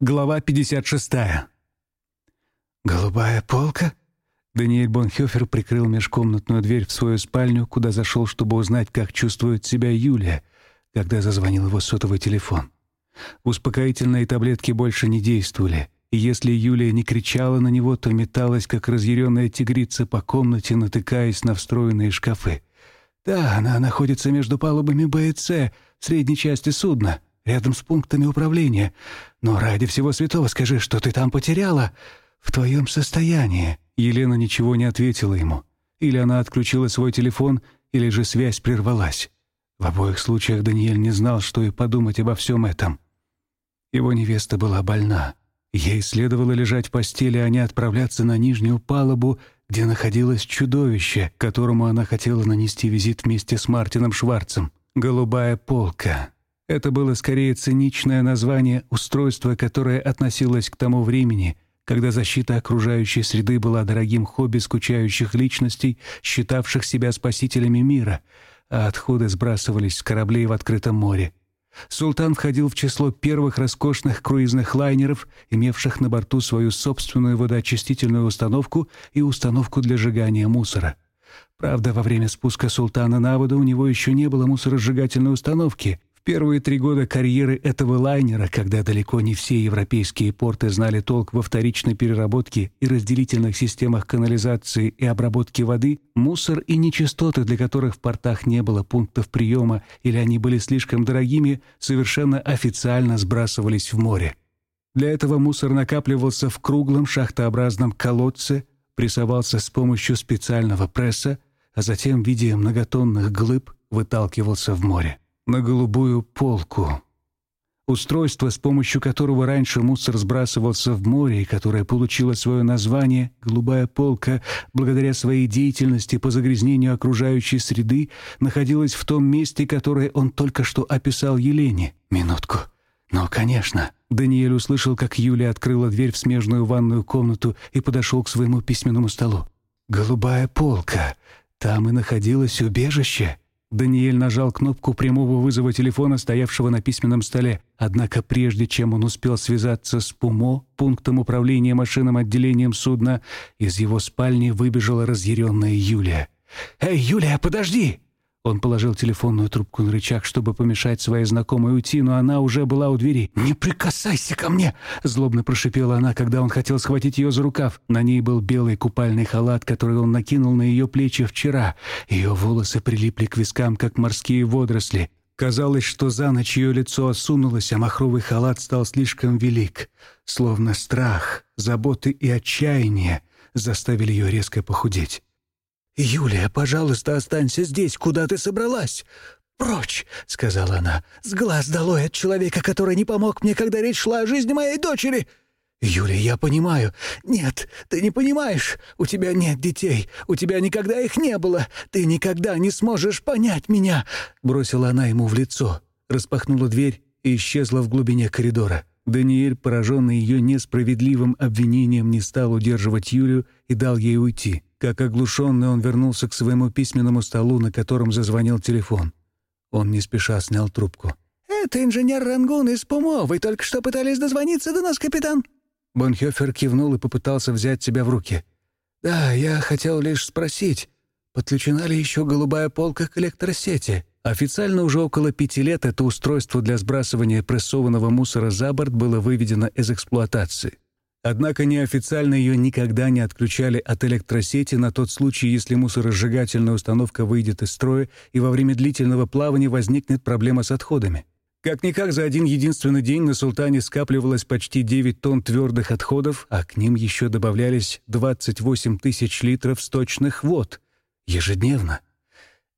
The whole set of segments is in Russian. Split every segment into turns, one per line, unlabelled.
Глава 56.
«Голубая полка?»
Даниэль Бонхёфер прикрыл межкомнатную дверь в свою спальню, куда зашел, чтобы узнать, как чувствует себя Юлия, когда зазвонил его сотовый телефон. Успокоительные таблетки больше не действовали, и если Юлия не кричала на него, то металась, как разъяренная тигрица по комнате, натыкаясь на встроенные шкафы. «Да, она находится между палубами Б и С, в средней части судна, рядом с пунктами управления. Но ради всего святого скажи, что ты там потеряла в твоем состоянии». Елена ничего не ответила ему. Или она отключила свой телефон, или же связь прервалась. В обоих случаях Даниэль не знал, что и подумать обо всем этом. Его невеста была больна. Ей следовало лежать в постели, а не отправляться на нижнюю палубу, где находилось чудовище, которому она хотела нанести визит вместе с Мартином Шварцем. «Голубая полка». Это было скорее циничное название устройства, которое относилось к тому времени, когда защита окружающей среды была дорогим хобби скучающих личностей, считавших себя спасителями мира, а отходы сбрасывались с кораблей в открытом море. Султан входил в число первых роскошных круизных лайнеров, имевших на борту свою собственную водоочистительную установку и установку для сжигания мусора. Правда, во время спуска Султана на воду у него еще не было мусоросжигательной установки, первые три года карьеры этого лайнера, когда далеко не все европейские порты знали толк во вторичной переработке и разделительных системах канализации и обработки воды, мусор и нечистоты, для которых в портах не было пунктов приема или они были слишком дорогими, совершенно официально сбрасывались в море. Для этого мусор накапливался в круглом шахтообразном колодце, прессовался с помощью специального пресса, а затем в виде многотонных глыб выталкивался в море на голубую полку. Устройство, с помощью которого раньше мусор сбрасывался в море и которое получило свое название «Голубая полка» благодаря своей деятельности по загрязнению окружающей среды, находилось в том месте, которое он только что описал Елене. Минутку. «Ну, конечно». Даниэль услышал, как Юлия открыла дверь в смежную ванную комнату и подошел к своему письменному столу. «Голубая полка. Там и находилось убежище». Даниэль нажал кнопку прямого вызова телефона, стоявшего на письменном столе. Однако прежде чем он успел связаться с ПУМО, пунктом управления машинным отделением судна, из его спальни выбежала разъяренная Юлия. «Эй, Юлия, подожди!» Он положил телефонную трубку на рычаг, чтобы помешать своей знакомой уйти, но она уже была у двери. «Не прикасайся ко мне!» — злобно прошипела она, когда он хотел схватить ее за рукав. На ней был белый купальный халат, который он накинул на ее плечи вчера. Ее волосы прилипли к вискам, как морские водоросли. Казалось, что за ночь ее лицо осунулось, а махровый халат стал слишком велик. Словно страх, заботы и отчаяние заставили ее резко похудеть. «Юлия, пожалуйста, останься здесь. Куда ты собралась?» «Прочь!» — сказала она. «С глаз долой от человека, который не помог мне, когда речь шла о жизни моей дочери!» «Юлия, я понимаю. Нет, ты не понимаешь. У тебя нет детей. У тебя никогда их не было. Ты никогда не сможешь понять меня!» Бросила она ему в лицо, распахнула дверь и исчезла в глубине коридора. Даниэль, пораженный ее несправедливым обвинением, не стал удерживать Юлию и дал ей уйти. Как оглушенный, он вернулся к своему письменному столу, на котором зазвонил телефон. Он не спеша снял трубку. «Это инженер Рангун из ПУМО. Вы только что пытались дозвониться до нас, капитан?» Бонхёфер кивнул и попытался взять себя в руки. «Да, я хотел лишь спросить, подключена ли еще голубая полка к электросети?» Официально уже около пяти лет это устройство для сбрасывания прессованного мусора за борт было выведено из эксплуатации. Однако неофициально ее никогда не отключали от электросети на тот случай, если мусоросжигательная установка выйдет из строя и во время длительного плавания возникнет проблема с отходами. Как-никак за один единственный день на «Султане» скапливалось почти 9 тонн твердых отходов, а к ним еще добавлялись 28 тысяч литров сточных вод. Ежедневно.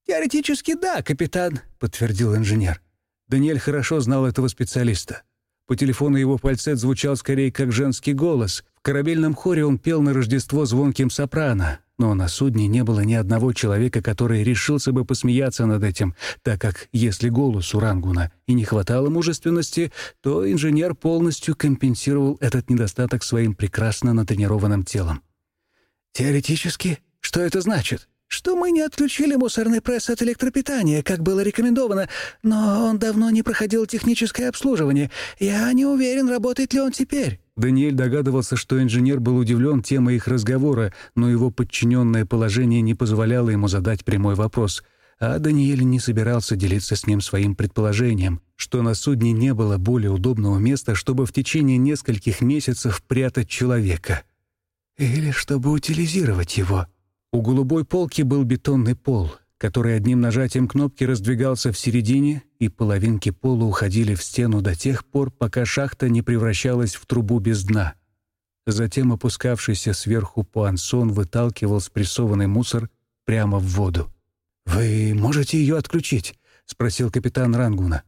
«Теоретически да, капитан», — подтвердил инженер. Даниэль хорошо знал этого специалиста. По телефону его фальцет звучал скорее как женский голос. В корабельном хоре он пел на Рождество звонким сопрано. Но на судне не было ни одного человека, который решился бы посмеяться над этим, так как если голос у Рангуна и не хватало мужественности, то инженер полностью компенсировал этот недостаток своим прекрасно натренированным телом. «Теоретически? Что это значит?»
Что мы не отключили мусорный пресс от электропитания, как было рекомендовано, но он давно не проходил техническое обслуживание. Я не уверен, работает ли он теперь».
Даниэль догадывался, что инженер был удивлен темой их разговора, но его подчиненное положение не позволяло ему задать прямой вопрос. А Даниэль не собирался делиться с ним своим предположением, что на судне не было более удобного места, чтобы в течение нескольких месяцев прятать человека. Или чтобы утилизировать его. У голубой полки был бетонный пол, который одним нажатием кнопки раздвигался в середине, и половинки пола уходили в стену до тех пор, пока шахта не превращалась в трубу без дна. Затем опускавшийся сверху пуансон выталкивал спрессованный мусор прямо в воду. «Вы можете ее отключить?» — спросил капитан Рангуна.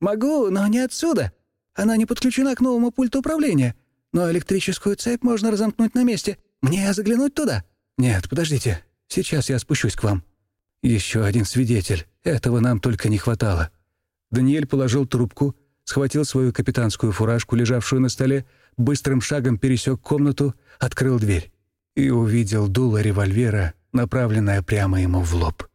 «Могу, но не отсюда. Она не подключена к новому пульту управления. Но электрическую цепь можно разомкнуть на месте. Мне заглянуть туда?»
«Нет, подождите. Сейчас я спущусь к вам. Еще один свидетель. Этого нам только не хватало». Даниэль положил трубку, схватил свою капитанскую фуражку, лежавшую на столе, быстрым шагом пересек комнату, открыл дверь и увидел дуло револьвера, направленное прямо ему в лоб.